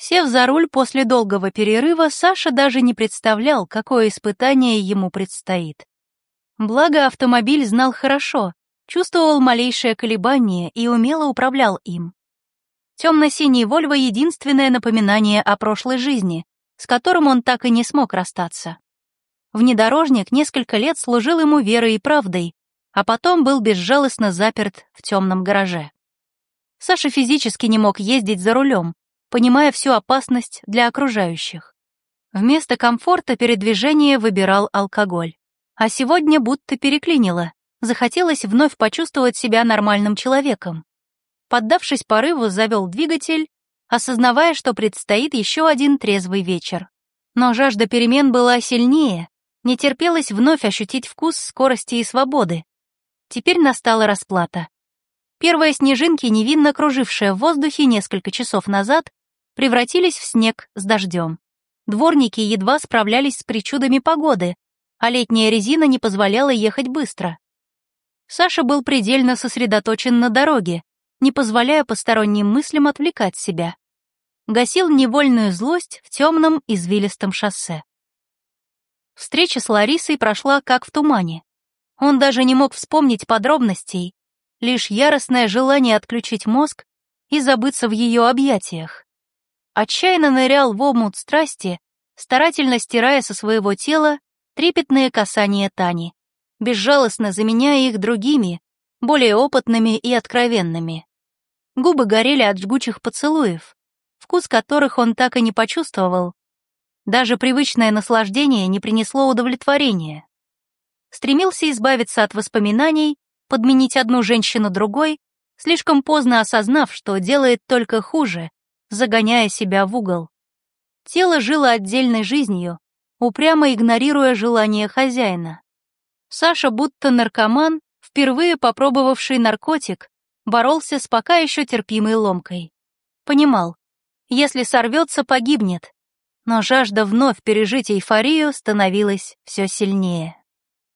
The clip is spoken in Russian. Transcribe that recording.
Сев за руль после долгого перерыва, Саша даже не представлял, какое испытание ему предстоит. Благо, автомобиль знал хорошо, чувствовал малейшее колебание и умело управлял им. Темно-синий Вольво — единственное напоминание о прошлой жизни, с которым он так и не смог расстаться. Внедорожник несколько лет служил ему верой и правдой, а потом был безжалостно заперт в темном гараже. Саша физически не мог ездить за рулем, понимая всю опасность для окружающих. Вместо комфорта передвижения выбирал алкоголь. А сегодня будто переклинило, захотелось вновь почувствовать себя нормальным человеком. Поддавшись порыву, завел двигатель, осознавая, что предстоит еще один трезвый вечер. Но жажда перемен была сильнее, не терпелось вновь ощутить вкус скорости и свободы. Теперь настала расплата. Первые снежинки, невинно кружившие в воздухе несколько часов назад, превратились в снег с дождем. Дворники едва справлялись с причудами погоды, а летняя резина не позволяла ехать быстро. Саша был предельно сосредоточен на дороге, не позволяя посторонним мыслям отвлекать себя. Гасил невольную злость в темном извилистом шоссе. Встреча с Ларисой прошла как в тумане. Он даже не мог вспомнить подробностей, лишь яростное желание отключить мозг и забыться в ее объятиях. Отчаянно нырял в омут страсти, старательно стирая со своего тела трепетные касания Тани, безжалостно заменяя их другими, более опытными и откровенными. Губы горели от жгучих поцелуев, вкус которых он так и не почувствовал. Даже привычное наслаждение не принесло удовлетворения. Стремился избавиться от воспоминаний подменить одну женщину другой, слишком поздно осознав, что делает только хуже, загоняя себя в угол. Тело жило отдельной жизнью, упрямо игнорируя желание хозяина. Саша, будто наркоман, впервые попробовавший наркотик, боролся с пока еще терпимой ломкой. Понимал, если сорвется, погибнет, но жажда вновь пережить эйфорию становилась все сильнее.